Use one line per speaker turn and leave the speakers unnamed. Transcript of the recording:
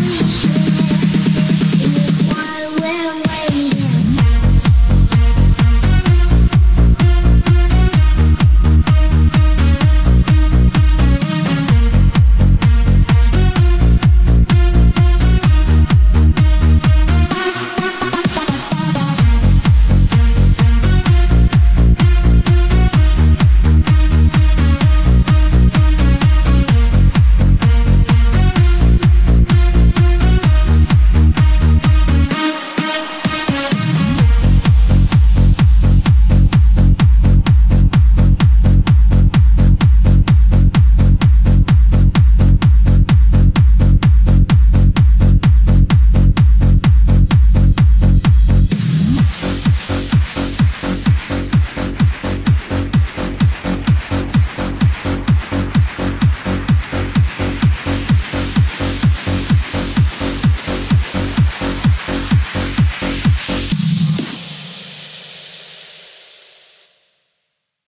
you